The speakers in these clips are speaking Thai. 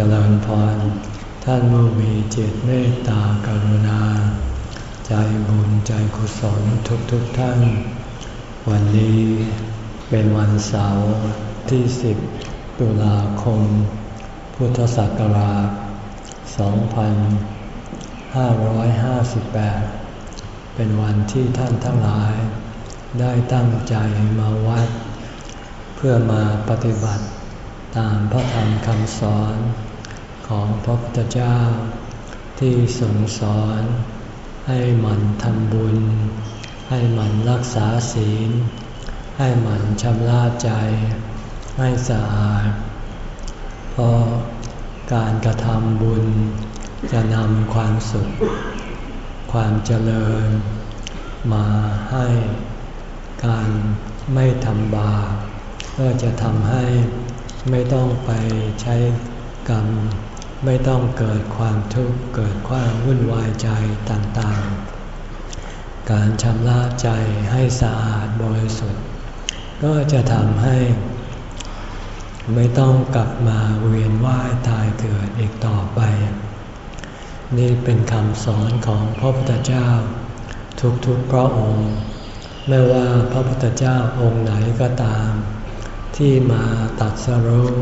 เจริญพร ท่านผู้มีจิตเมตตากรุณา ใจบุญใจกุศลทุกทุกท่าน วันนี้เป็นวันเสาร์ที่สิบตุลาคม พุทธศักราช 2558 เป็นวันที่ท่านทั้งหลาย ได้ตั้งใจมาวัด เพื่อมาปฏิบัติตามพระธรรมคำสอน ของพระพุทธเจ้า ที่ทรงสอนให้หมั่นทำบุญ ให้หมั่นรักษาศีล ให้หมั่นชำระใจ ให้สะอาดเพราะการกระทำบุญจะนำความสุข ความเจริญ มาให้การไม่ทำบาปก็จะทำให้ไม่ต้องไปใช้กรรม ไม่ต้องเกิดความทุกข์เกิดความวุ่นวายใจต่างๆ การชำระใจให้สะอาดบริสุทธิ์ ก็จะทำให้ ไม่ต้องกลับมาเวียนว่ายตายเกิดอีกต่อไป นี่เป็นคำสอนของพระพุทธเจ้า ทุกๆพระองค์ ไม่ว่าพระพุทธเจ้าองค์ไหนก็ตาม ที่มาตัดสรู้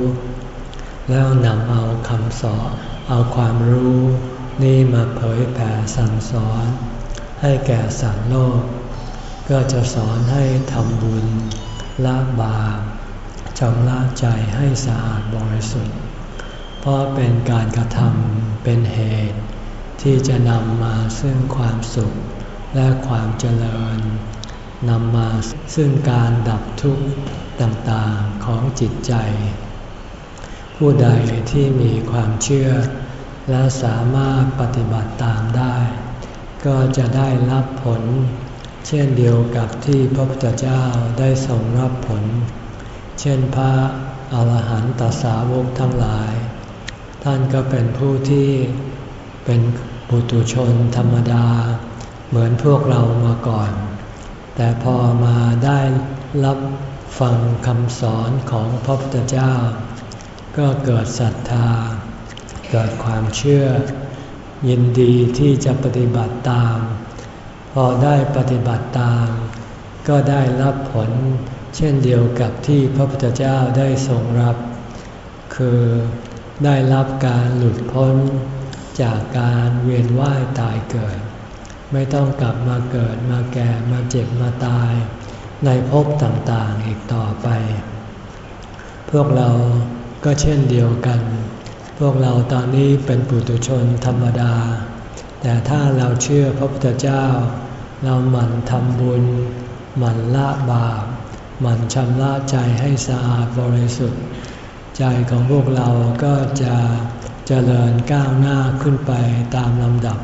แล้วนำเอาคำสอนเอาความรู้นี่มาเผยแผ่สั่งสอน ให้แก่สัตว์โลก ก็จะสอนให้ทำบุญละบาปชำระใจให้สะอาดบริสุทธิ์ เพราะเป็นการกระทำเป็นเหตุ ที่จะนำมาซึ่งความสุขและความเจริญนำมาซึ่งการดับทุกข์ต่างๆของจิตใจ ผู้ใดที่มีความเชื่อ และสามารถปฏิบัติตามได้ ก็จะได้รับผล เช่นเดียวกับที่พระพุทธเจ้าได้ทรงรับผล เช่นพระอาหารหันตสาวกทั้งหลาย ท่านก็เป็นผู้ที่เป็นบุตุชนธรรมดา เหมือนพวกเรามาก่อน แต่พอมาได้รับฟังคำสอนของพระพุทธเจ้า ก็เกิดศรัทธา เกิดความเชื่อ ยินดีที่จะปฏิบัติตาม พอได้ปฏิบัติตาม ก็ได้รับผลเช่นเดียวกับที่พระพุทธเจ้าได้ทรงรับ คือได้รับการหลุดพ้นจากการเวียนว่ายตายเกิด ไม่ต้องกลับมาเกิดมาแก่มาเจ็บมาตาย ในภพต่างๆอีกต่อไป พวกเรา ก็เช่นเดียวกัน พวกเราตอนนี้เป็นปุถุชนธรรมดา แต่ถ้าเราเชื่อพระพุทธเจ้า เราหมั่นทำบุญ หมั่นละบาป หมั่นชำระใจให้สะอาดบริสุทธิ์ ใจของพวกเราก็จะเจริญก้าวหน้าขึ้นไปตามลำดับ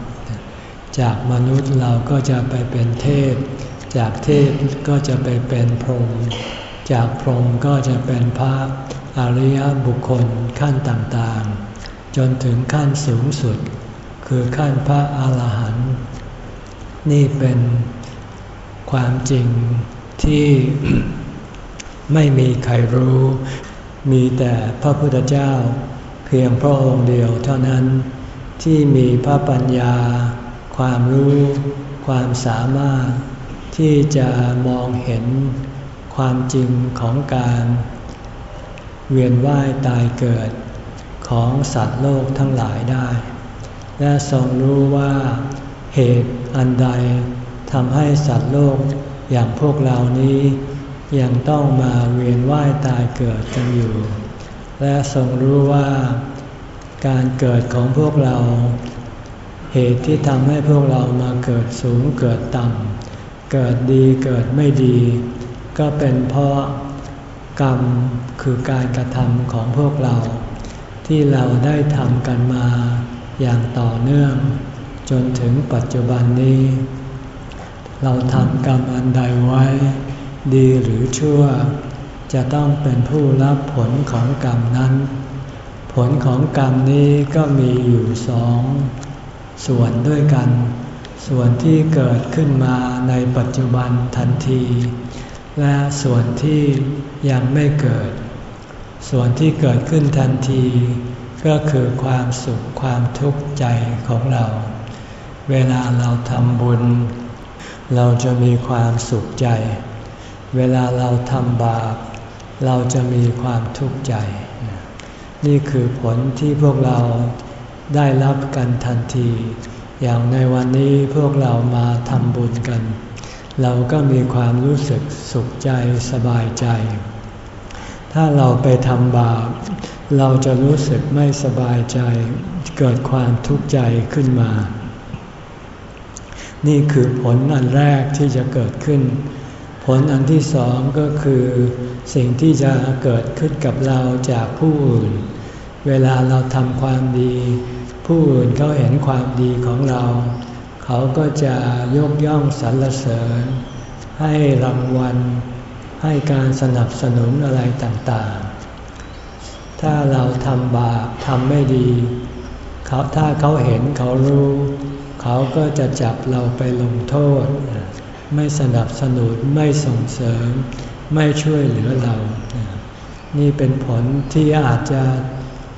จากมนุษย์เราก็จะไปเป็นเทพ จากเทพก็จะไปเป็นพรหมจากพรหมก็จะเป็นพระ อริยบุคคลขั้นต่างๆ จนถึงขั้นสูงสุด คือขั้นพระอาหารหันต์นี่เป็นความจริงที่ไม่มีใครรู้ มีแต่พระพุทธเจ้า เพียงพระองค์เดียวเท่านั้นที่มีพระปัญญา ความรู้ ความสามารถที่จะมองเห็นความจริงของการ เวียนว่ายตายเกิดของสัตว์โลกทั้งหลายได้ และทรงรู้ว่าเหตุอันใดทำให้สัตว์โลกอย่างพวกเรานี้ ยังต้องมาเวียนว่ายตายเกิดกันอยู่ และทรงรู้ว่า การเกิดของพวกเรา เหตุที่ทำให้พวกเรามาเกิดสูงเกิดต่ำเกิดดีเกิดไม่ดี ก็เป็นเพราะ กรรมคือการกระทำของพวกเรา ที่เราได้ทำกันมาอย่างต่อเนื่อง จนถึงปัจจุบันนี้ เราทำกรรมอันใดไว้ ดีหรือชั่ว จะต้องเป็นผู้รับผลของกรรมนั้น ผลของกรรมนี้ก็มีอยู่สองส่วนด้วยกัน ส่วนที่เกิดขึ้นมาในปัจจุบันทันที และส่วนที่ยังไม่เกิด ส่วนที่เกิดขึ้นทันที ก็คือความสุขความทุกข์ใจของเรา เวลาเราทำบุญ เราจะมีความสุขใจ เวลาเราทำบาป เราจะมีความทุกข์ใจ นี่คือผลที่พวกเราได้รับกันทันที อย่างในวันนี้พวกเรามาทำบุญกัน เราก็มีความรู้สึกสุขใจสบายใจ ถ้าเราไปทำบาป เราจะรู้สึกไม่สบายใจ เกิดความทุกข์ใจขึ้นมา นี่คือผลอันแรกที่จะเกิดขึ้น ผลอันที่สองก็คือสิ่งที่จะเกิดขึ้นกับเราจากผู้อื่น เวลาเราทำความดี ผู้อื่นเขาเห็นความดีของเรา เขาก็จะยกย่องสรรเสริญ ให้รางวัล ให้การสนับสนุนอะไรต่างๆ ถ้าเราทำบาปทำไม่ดีเขาถ้าเขาเห็นเขารู้ เขาก็จะจับเราไปลงโทษ ไม่สนับสนุนไม่ส่งเสริม ไม่ช่วยเหลือเรา นี่เป็นผลที่อาจจะ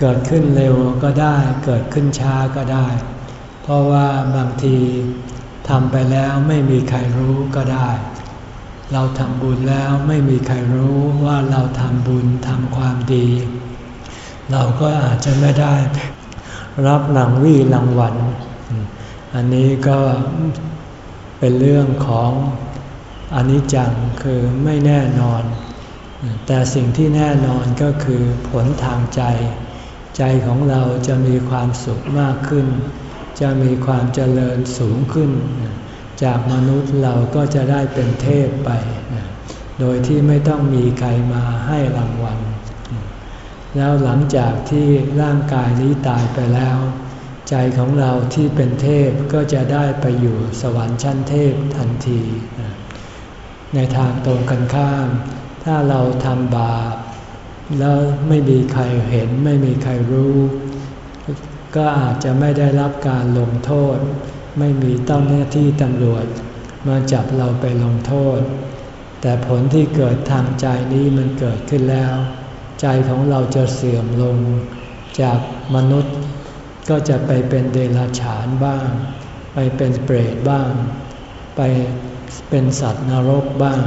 เกิดขึ้นเร็วก็ได้ เกิดขึ้นช้าก็ได้ เพราะว่าบางทีทำไปแล้วไม่มีใครรู้ก็ได้ เราทำบุญแล้วไม่มีใครรู้ว่าเราทำบุญทำความดี เราก็อาจจะไม่ได้รับรางวี่รางวัล อันนี้ก็เป็นเรื่องของอนิจจังคือไม่แน่นอน แต่สิ่งที่แน่นอนก็คือผลทางใจ ใจของเราจะมีความสุขมากขึ้น จะมีความเจริญสูงขึ้น จากมนุษย์เราก็จะได้เป็นเทพไป โดยที่ไม่ต้องมีใครมาให้รางวัล แล้วหลังจากที่ร่างกายนี้ตายไปแล้ว ใจของเราที่เป็นเทพก็จะได้ไปอยู่สวรรค์ชั้นเทพทันที ในทางตรงกันข้าม ถ้าเราทำบาปแล้วไม่มีใครเห็นไม่มีใครรู้ ก็อาจจะไม่ได้รับการลงโทษ ไม่มีเจ้าหน้าที่ตำรวจ มาจับเราไปลงโทษ แต่ผลที่เกิดทางใจนี้มันเกิดขึ้นแล้ว ใจของเราจะเสื่อมลง จากมนุษย์ ก็จะไปเป็นเดรัจฉานบ้าง ไปเป็นเปรตบ้าง ไปเป็นสัตว์นรกบ้าง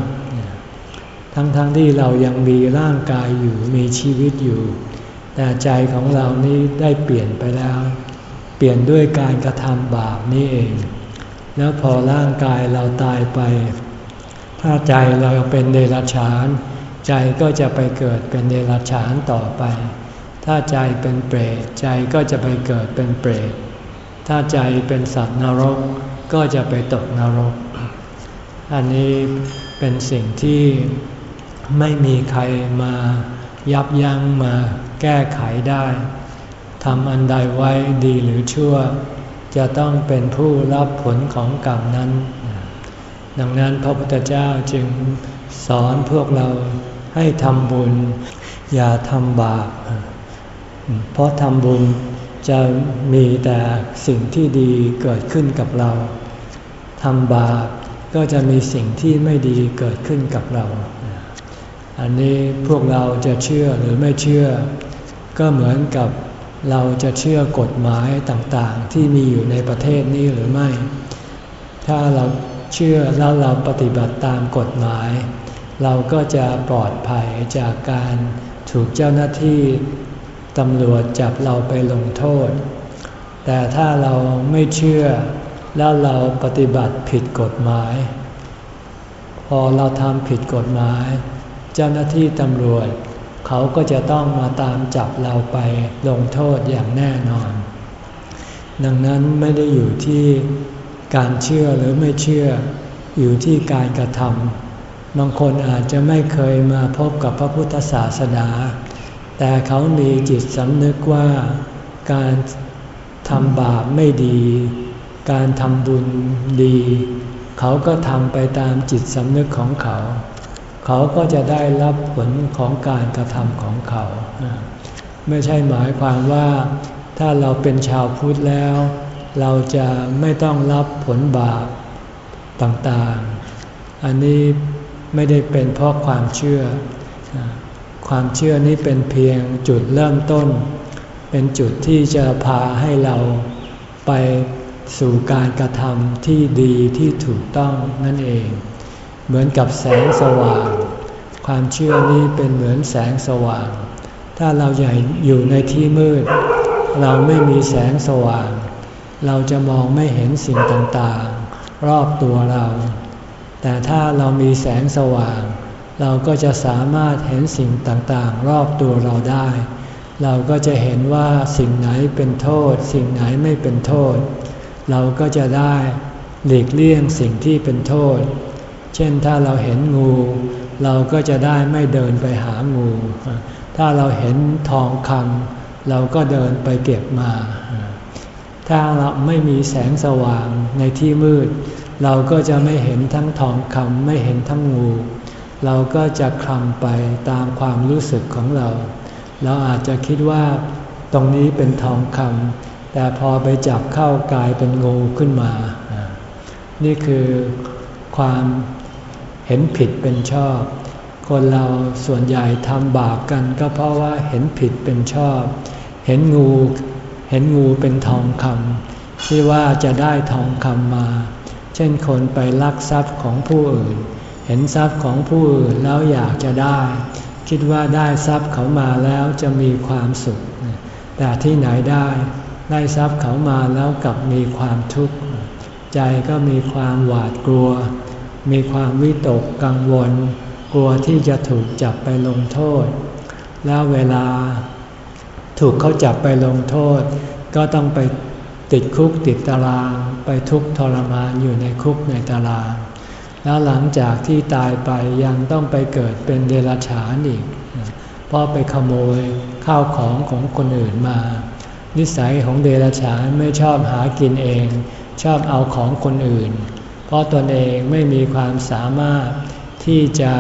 ทั้งๆทที่เรายังมีร่างกายอยู่มีชีวิตอยู่ แต่ใจของเรานี้ได้เปลี่ยนไปแล้ว เปลี่ยนด้วยการกระทำบาปนี้เอง แล้วพอร่างกายเราตายไป ถ้าใจเราเป็นเดรัจฉาน ใจก็จะไปเกิดเป็นเดรัจฉานต่อไป ถ้าใจเป็นเปรตใจก็จะไปเกิดเป็นเปรต ถ้าใจเป็นสัตว์นรก ก็จะไปตกนรก อันนี้เป็นสิ่งที่ไม่มีใครมา ยับยั้งมาแก้ไขได้ทำอันใดไว้ดีหรือชั่ว จะต้องเป็นผู้รับผลของกรรมนั้น ดังนั้นพระพุทธเจ้าจึงสอนพวกเราให้ทำบุญ อย่าทำบาป เพราะทำบุญจะมีแต่สิ่งที่ดีเกิดขึ้นกับเรา ทำบาปก็จะมีสิ่งที่ไม่ดีเกิดขึ้นกับเรา อันนี้พวกเราจะเชื่อหรือไม่เชื่อ ก็เหมือนกับเราจะเชื่อกฎหมายต่างๆ ที่มีอยู่ในประเทศนี้หรือไม่ ถ้าเราเชื่อแล้วเราปฏิบัติตามกฎหมาย เราก็จะปลอดภัยจากการถูกเจ้าหน้าที่ตำรวจจับเราไปลงโทษ แต่ถ้าเราไม่เชื่อแล้วเราปฏิบัติผิดกฎหมาย พอเราทำผิดกฎหมาย เจ้าหน้าที่ตำรวจ เขาก็จะต้องมาตามจับเราไปลงโทษอย่างแน่นอน ดังนั้นไม่ได้อยู่ที่การเชื่อหรือไม่เชื่อ อยู่ที่การกระทำบางคนอาจจะไม่เคยมาพบกับพระพุทธศาสนา แต่เขามีจิตสำนึกว่าการทำบาปไม่ดี การทำบุญดี เขาก็ทำไปตามจิตสำนึกของเขา เขาก็จะได้รับผลของการกระทำของเขา ไม่ใช่หมายความว่าถ้าเราเป็นชาวพุทธแล้ว เราจะไม่ต้องรับผลบาปต่างๆ อันนี้ไม่ได้เป็นเพราะความเชื่อ ความเชื่อนี้เป็นเพียงจุดเริ่มต้น เป็นจุดที่จะพาให้เราไปสู่การกระทำที่ดีที่ถูกต้องนั่นเอง เหมือนกับแสงสว่าง ความเชื่อนี้เป็นเหมือนแสงสว่าง ถ้าเราใหญ่อยู่ในที่มืด เราไม่มีแสงสว่าง เราจะมองไม่เห็นสิ่งต่างๆ รอบตัวเรา แต่ถ้าเรามีแสงสว่าง เราก็จะสามารถเห็นสิ่งต่างๆ รอบตัวเราได้ เราก็จะเห็นว่าสิ่งไหนเป็นโทษ สิ่งไหนไม่เป็นโทษ เราก็จะได้หลีกเลี่ยงสิ่งที่เป็นโทษ เช่นถ้าเราเห็นงู เราก็จะได้ไม่เดินไปหางู ถ้าเราเห็นทองคำเราก็เดินไปเก็บมา ถ้าเราไม่มีแสงสว่างในที่มืด เราก็จะไม่เห็นทั้งทองคำไม่เห็นทั้งงู เราก็จะคลำไปตามความรู้สึกของเรา เราอาจจะคิดว่าตรงนี้เป็นทองคำแต่พอไปจับเข้ากลายเป็นงูขึ้นมา นี่คือความ เห็นผิดเป็นชอบ คนเราส่วนใหญ่ทำบาปกันก็เพราะว่าเห็นผิดเป็นชอบ เห็นงู เห็นงูเป็นทองคำที่ว่าจะได้ทองคำมา เช่นคนไปลักทรัพย์ของผู้อื่น เห็นทรัพย์ของผู้อื่นแล้วอยากจะได้ คิดว่าได้ทรัพย์เขามาแล้วจะมีความสุข แต่ที่ไหนได้ ได้ทรัพย์เขามาแล้วกลับมีความทุกข์ ใจก็มีความหวาดกลัว มีความวิตกกังวล กลัวที่จะถูกจับไปลงโทษ แล้วเวลาถูกเขาจับไปลงโทษ ก็ต้องไปติดคุกติดตาราง ไปทุกข์ทรมานอยู่ในคุกในตาราง แล้วหลังจากที่ตายไปยังต้องไปเกิดเป็นเดรัจฉานอีกเพราะไปขโมยข้าวของของคนอื่นมา นิสัยของเดรัจฉานไม่ชอบหากินเอง ชอบเอาของคนอื่น เพราะตนเองไม่มีความสามารถที่จะ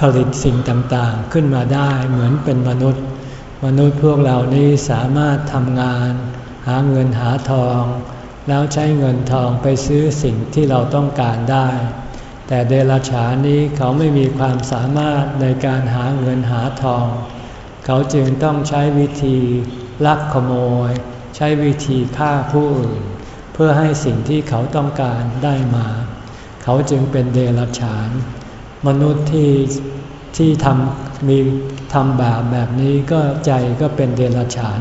ผลิตสิ่งต่างๆ ขึ้นมาได้เหมือนเป็นมนุษย์ มนุษย์พวกเรานี้สามารถทำงาน หาเงินหาทอง แล้วใช้เงินทองไปซื้อสิ่งที่เราต้องการได้ แต่เดรัจฉานี้เขาไม่มีความสามารถในการหาเงินหาทอง เขาจึงต้องใช้วิธีลักขโมย ใช้วิธีฆ่าผู้อื่น พื่อให้สิ่งที่เขาต้องการได้มา เขาจึงเป็นเดรัจฉาน มนุษย์ที่ที่ทำมีทำบาปแบบนี้ก็ใจก็เป็นเดรัจฉาน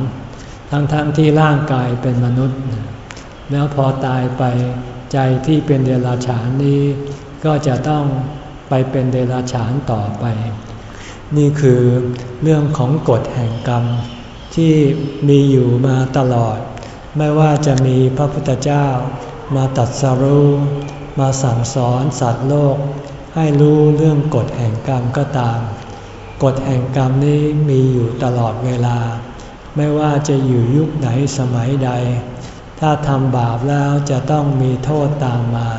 ทั้งๆทที่ร่างกายเป็นมนุษย์ แล้วพอตายไปใจที่เป็นเดรัจฉานนี้ ก็จะต้องไปเป็นเดรัจฉานต่อไป นี่คือเรื่องของกฎแห่งกรรมที่มีอยู่มาตลอด ไม่ว่าจะมีพระพุทธเจ้า มาตัดสรู้ มาสั่งสอนสัตว์โลก ให้รู้เรื่องกฎแห่งกรรมก็ตาม กฎแห่งกรรมนี้มีอยู่ตลอดเวลา ไม่ว่าจะอยู่ยุคไหนสมัยใด ถ้าทำบาปแล้วจะต้องมีโทษตามมา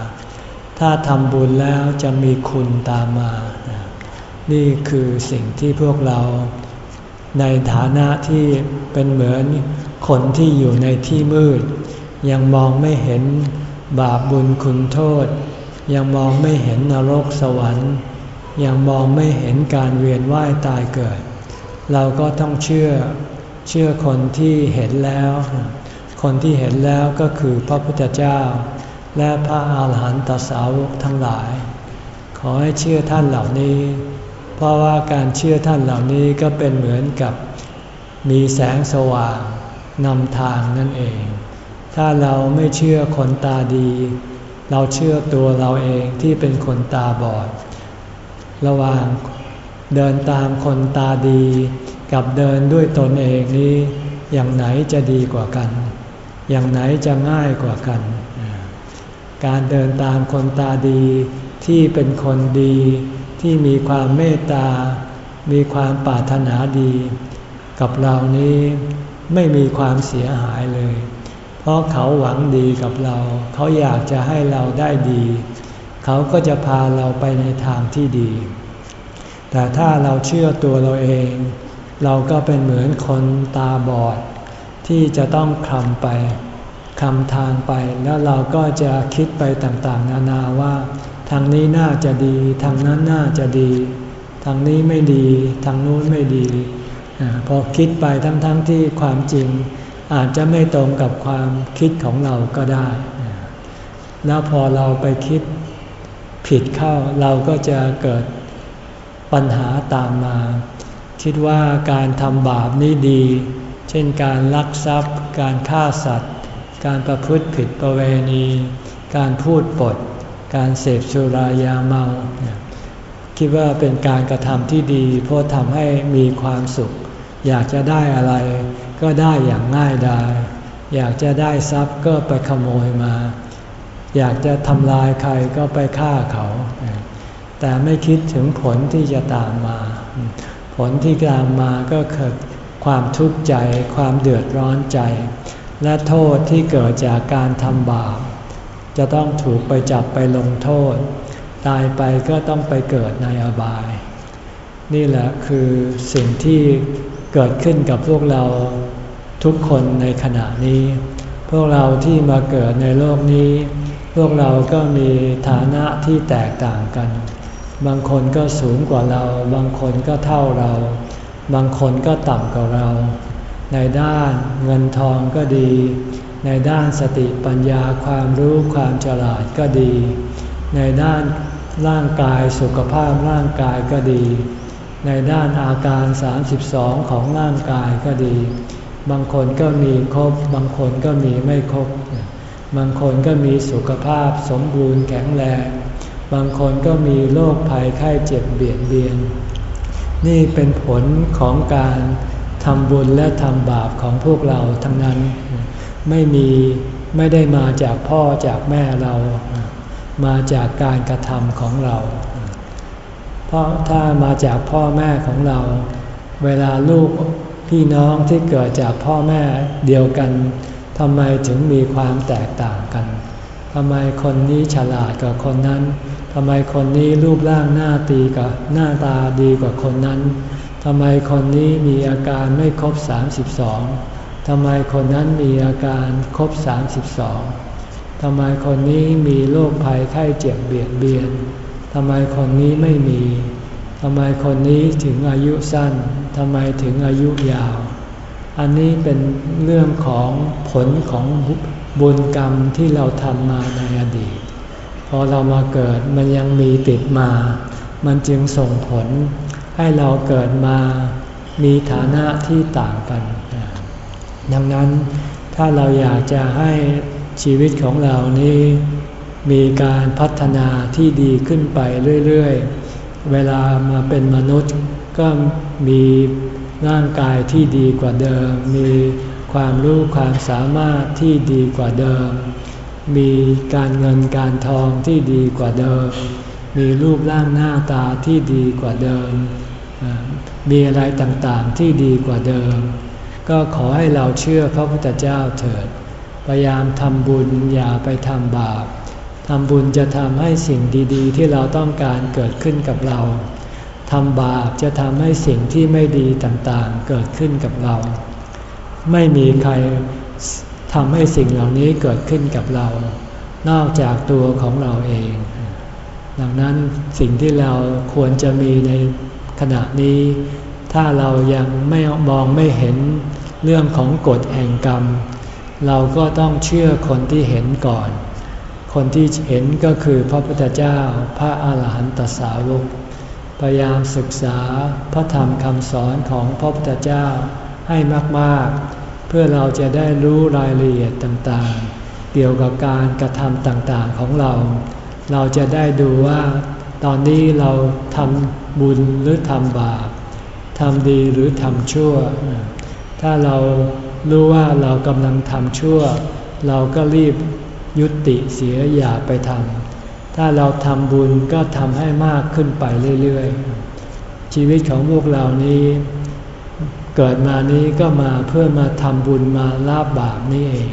ถ้าทำบุญแล้วจะมีคุณตามมา นี่คือสิ่งที่พวกเราในฐานะที่เป็นเหมือน คนที่อยู่ในที่มืด ยังมองไม่เห็นบาปบุญคุณโทษ ยังมองไม่เห็นนรกสวรรค์ ยังมองไม่เห็นการเวียนว่ายตายเกิด เราก็ต้องเชื่อเชื่อคนที่เห็นแล้ว คนที่เห็นแล้วก็คือพระพุทธเจ้า และพระอาหารหันตสาวกทั้งหลาย ขอให้เชื่อท่านเหล่านี้ เพราะว่าการเชื่อท่านเหล่านี้ก็เป็นเหมือนกับมีแสงสว่าง นำทางนั่นเอง ถ้าเราไม่เชื่อคนตาดี เราเชื่อตัวเราเองที่เป็นคนตาบอด ระหว่างเดินตามคนตาดี กับเดินด้วยตนเองนี้ อย่างไหนจะดีกว่ากัน อย่างไหนจะง่ายกว่ากัน การเดินตามคนตาดีที่เป็นคนดีที่มีความเมตตา มีความปรารถนาดี กับเรานี้ ไม่มีความเสียหายเลย เพราะเขาหวังดีกับเรา เขาอยากจะให้เราได้ดี เขาก็จะพาเราไปในทางที่ดี แต่ถ้าเราเชื่อตัวเราเอง เราก็เป็นเหมือนคนตาบอด ที่จะต้องคลำไปคำทางไปแล้วเราก็จะคิดไปต่างๆ นานาว่า ทางนี้น่าจะดี ทางนั้นน่าจะดี ทางนี้ไม่ดี ทางนู้นไม่ดี พอคิดไปทั้งๆทที่ความจริงอาจจะไม่ตรงกับความคิดของเราก็ได้ แล้วพอเราไปคิดผิดเข้าเราก็จะเกิดปัญหาตามมา คิดว่าการทำบาปนี้ดี เช่นการลักทรัพย์ การฆ่าสัตว์ การประพฤติผิดประเวณี การพูดปด การเสพสุรายาเมา คิดว่าเป็นการกระทำที่ดี เพราะทำให้มีความสุข อยากจะได้อะไร ก็ได้อย่างง่ายดายอยากจะได้ทรัพย์ก็ไปขโมยมา อยากจะทำลายใครก็ไปฆ่าเขา แต่ไม่คิดถึงผลที่จะตามมา ผลที่ตามมาก็คือความทุกข์ใจ ความเดือดร้อนใจ และโทษที่เกิดจากการทำบาปจะต้องถูกไปจับไปลงโทษ ตายไปก็ต้องไปเกิดในอบาย นี่แหละคือสิ่งที่ เกิดขึ้นกับพวกเราทุกคนในขณะนี้ พวกเราที่มาเกิดในโลกนี้ พวกเราก็มีฐานะที่แตกต่างกัน บางคนก็สูงกว่าเรา บางคนก็เท่าเรา บางคนก็ต่ำกว่าเรา ในด้านเงินทองก็ดี ในด้านสติปัญญาความรู้ความฉลาดก็ดี ในด้านร่างกายสุขภาพร่างกายก็ดี ในด้านอาการ 32 ของร่างกายก็ดี บางคนก็มีครบ บางคนก็มีไม่ครบ บางคนก็มีสุขภาพสมบูรณ์แข็งแรง บางคนก็มีโรคภัยไข้เจ็บเบียดเบียน นี่เป็นผลของการทำบุญและทำบาปของพวกเราทั้งนั้น ไม่มีไม่ได้มาจากพ่อจากแม่เรา มาจากการกระทำของเรา เพราะถ้ามาจากพ่อแม่ของเรา เวลาลูกพี่น้องที่เกิดจากพ่อแม่เดียวกันทำไมถึงมีความแตกต่างกันทำไมคนนี้ฉลาดกว่าคนนั้นทำไมคนนี้รูปร่างหน้าตีกับหน้าตาดีกว่าคนนั้นทำไมคนนี้มีอาการไม่ครบ 32ทำไมคนนั้นมีอาการครบ 32ทำไมคนนี้มีโรคภัยไข้เจ็บเบียดเบียน ทำไมคนนี้ไม่มีทำไมคนนี้ถึงอายุสั้นทำไมถึงอายุยาว อันนี้เป็นเรื่องของผลของบุญกรรมที่เราทำมาในอดีต พอเรามาเกิดมันยังมีติดมา มันจึงส่งผลให้เราเกิดมามีฐานะที่ต่างกัน ดังนั้นถ้าเราอยากจะให้ชีวิตของเรานี้ มีการพัฒนาที่ดีขึ้นไปเรื่อยๆ เวลามาเป็นมนุษย์ก็มีร่างกายที่ดีกว่าเดิม มีความรู้ความสามารถที่ดีกว่าเดิม มีการเงินการทองที่ดีกว่าเดิม มีรูปร่างหน้าตาที่ดีกว่าเดิม มีอะไรต่างๆที่ดีกว่าเดิม ก็ขอให้เราเชื่อพระพุทธเจ้าเถิด พยายามทำบุญอย่าไปทำบาป ทำบุญจะทำให้สิ่งดีๆ ที่เราต้องการเกิดขึ้นกับเรา ทำบาปจะทำให้สิ่งที่ไม่ดีต่างๆ เกิดขึ้นกับเรา ไม่มีใครทำให้สิ่งเหล่านี้เกิดขึ้นกับเรา นอกจากตัวของเราเอง ดังนั้นสิ่งที่เราควรจะมีในขณะนี้ ถ้าเรายังไม่มองไม่เห็นเรื่องของกฎแห่งกรรม เราก็ต้องเชื่อคนที่เห็นก่อน คนที่เห็นก็คือพระพุทธเจ้าพระอาหารหันตสาวก พยายามศึกษาพระธรรมคำสอนของพระพุทธเจ้าให้มากๆ เพื่อเราจะได้รู้รายละเอียดต่างๆ เกี่ยวกับการกระทำต่างๆของเรา เราจะได้ดูว่าตอนนี้เราทำบุญหรือทำบาปทำดีหรือทำชั่ว ถ้าเรารู้ว่าเรากำลังทำชั่ว เราก็รีบ ยุติเสียอย่าไปทำถ้าเราทำบุญก็ทำให้มากขึ้นไปเรื่อยๆ ชีวิตของพวกเรานี้ เกิดมานี้ก็มาเพื่อมาทำบุญมาลาบบาปนี่เอง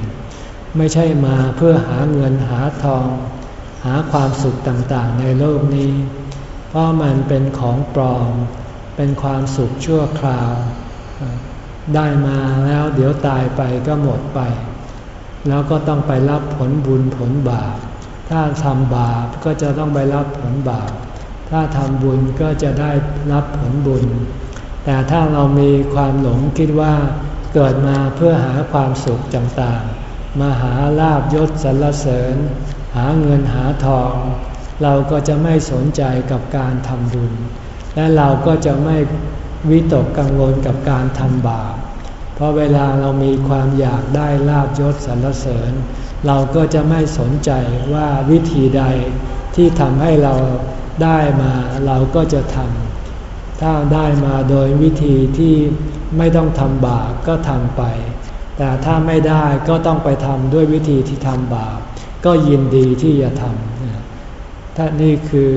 ไม่ใช่มาเพื่อหาเงินหาทอง หาความสุขต่างๆ ในโลกนี้ เพราะมันเป็นของปลอม เป็นความสุขชั่วคราว ได้มาแล้วเดี๋ยวตายไปก็หมดไป แล้วก็ต้องไปรับผลบุญผลบาป ถ้าทำบาปก็จะต้องไปรับผลบาป ถ้าทำบุญก็จะได้รับผลบุญ แต่ถ้าเรามีความหลงคิดว่าเกิดมาเพื่อหาความสุขต่างๆ มาหาลาบยศสรรเสริญ หาเงินหาทอง เราก็จะไม่สนใจกับการทำบุญ และเราก็จะไม่วิตกกังวลกับการทำบาป เพราะเวลาเรามีความอยากได้ลาบยศสรรเสริญ เราก็จะไม่สนใจว่าวิธีใดที่ทำให้เราได้มาเราก็จะทำถ้าได้มาโดยวิธีที่ไม่ต้องทำบาปก็ทำไป แต่ถ้าไม่ได้ก็ต้องไปทำด้วยวิธีที่ทำบาปก็ยินดีที่จะทำถ้านี่คือ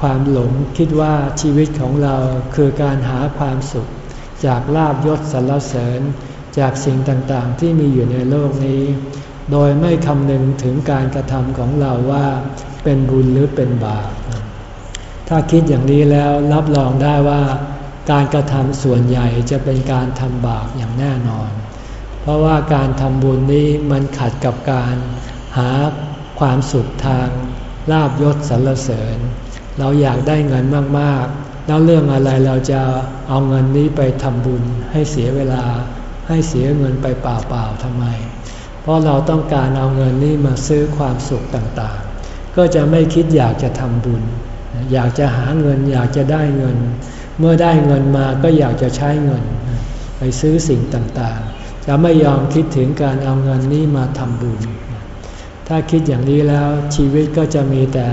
ความหลงคิดว่าชีวิตของเราคือการหาความสุข จากลาบยศสรรเสริญ จากสิ่งต่างๆ ที่มีอยู่ในโลกนี้ โดยไม่คำนึงถึงการกระทำของเราว่าเป็นบุญหรือเป็นบาป ถ้าคิดอย่างนี้แล้วรับรองได้ว่า การกระทำส่วนใหญ่จะเป็นการทำบาปอย่างแน่นอน เพราะว่าการทำบุญนี้มันขัดกับการหาความสุขทางลาบยศสรรเสริญ เราอยากได้เงินมากๆ แล้วเรื่องอะไรเราจะเอาเงินนี้ไปทำบุญให้เสียเวลา ให้เสียเงินไปเปล่าๆทำไม เพราะเราต้องการเอาเงินนี้มาซื้อความสุขต่างๆ ก็จะไม่คิดอยากจะทำบุญ อยากจะหาเงินอยากจะได้เงิน เมื่อได้เงินมาก็อยากจะใช้เงิน ไปซื้อสิ่งต่างๆ จะไม่ยอมคิดถึงการเอาเงินนี้มาทำบุญ ถ้าคิดอย่างนี้แล้วชีวิตก็จะมีแต่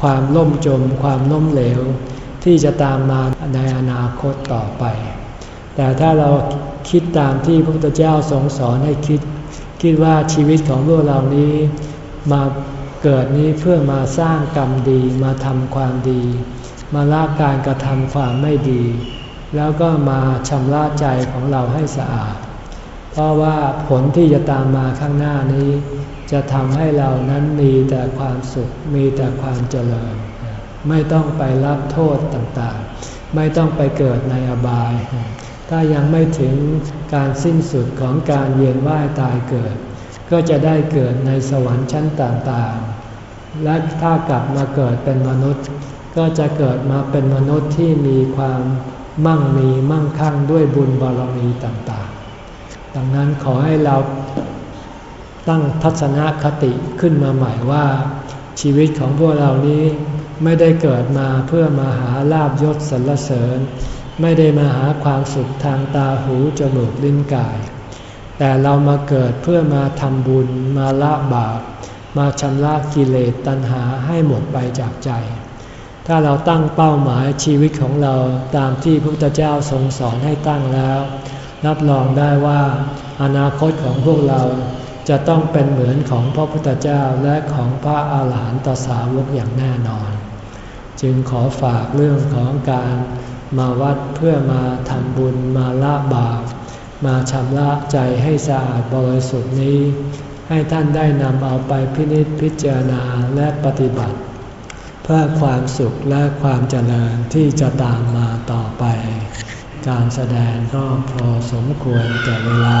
ความล่มจมความล้มเหลว ที่จะตามมาในอนาคตต่อไป แต่ถ้าเราคิดตามที่พระพุทธเจ้าทรงสอนให้คิด คิดว่าชีวิตของพวกเรานี้มาเกิดนี้เพื่อมาสร้างกรรมดีมาทำความดี มาละการกระทำความไม่ดี แล้วก็มาชำระใจของเราให้สะอาด เพราะว่าผลที่จะตามมาข้างหน้านี้ จะทำให้เรานั้นมีแต่ความสุข มีแต่ความเจริญ ไม่ต้องไปรับโทษต่างๆ ไม่ต้องไปเกิดในอบาย ถ้ายังไม่ถึงการสิ้นสุดของการเวียนว่ายตายเกิด ก็จะได้เกิดในสวรรค์ชั้นต่างๆ และถ้ากลับมาเกิดเป็นมนุษย์ ก็จะเกิดมาเป็นมนุษย์ที่มีความมั่งมีมั่งคั่งด้วยบุญบารมีต่างๆ ดังนั้นขอให้เรา ตั้งทัศนคติขึ้นมาใหม่ว่า ชีวิตของพวกเรานี้ไม่ได้เกิดมาเพื่อมาหาลาบยศสรรเสริญ ไม่ได้มาหาความสุขทางตาหูจมูกลิ้นกาย แต่เรามาเกิดเพื่อมาทำบุญมาละบาป มาชำระกิเลสตัณหาให้หมดไปจากใจ ถ้าเราตั้งเป้าหมายชีวิตของเราตามที่พระพุทธเจ้าทรงสอนให้ตั้งแล้ว รับรองได้ว่าอนาคตของพวกเรา จะต้องเป็นเหมือนของพระพุทธเจ้าและของพระอาหารหันตสาวกอย่างแน่นอน จึงขอฝากเรื่องของการมาวัดเพื่อมาทำบุญมาละบาป มาชำระใจให้สะอาดบริสุทธิ์นี้ ให้ท่านได้นำเอาไปพินิจพิจารณาและปฏิบัติ เพื่อความสุขและความเจริญที่จะตามมาต่อไป การแสดงก็พอสมควรแก่เวลา